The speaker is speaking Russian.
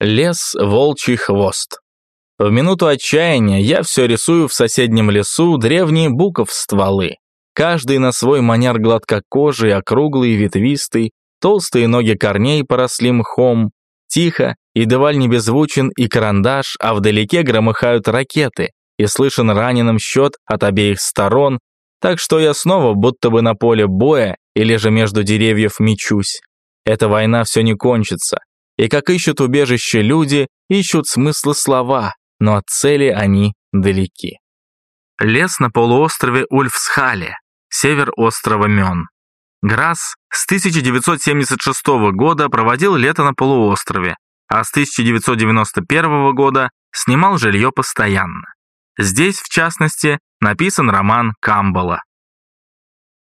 Лес Волчий Хвост. В минуту отчаяния я все рисую в соседнем лесу древние буков стволы. Каждый на свой манер гладкокожий, округлый, ветвистый, толстые ноги корней поросли мхом. Тихо, и даваль не беззвучен и карандаш, а вдалеке громыхают ракеты, и слышен раненым счет от обеих сторон, так что я снова будто бы на поле боя или же между деревьев мечусь. Эта война все не кончится, и как ищут убежище люди, ищут смыслы слова, но от цели они далеки. Лес на полуострове Ульфсхале, север острова Мён. Грасс с 1976 года проводил лето на полуострове, а с 1991 года снимал жилье постоянно. Здесь, в частности, написан роман Камбала.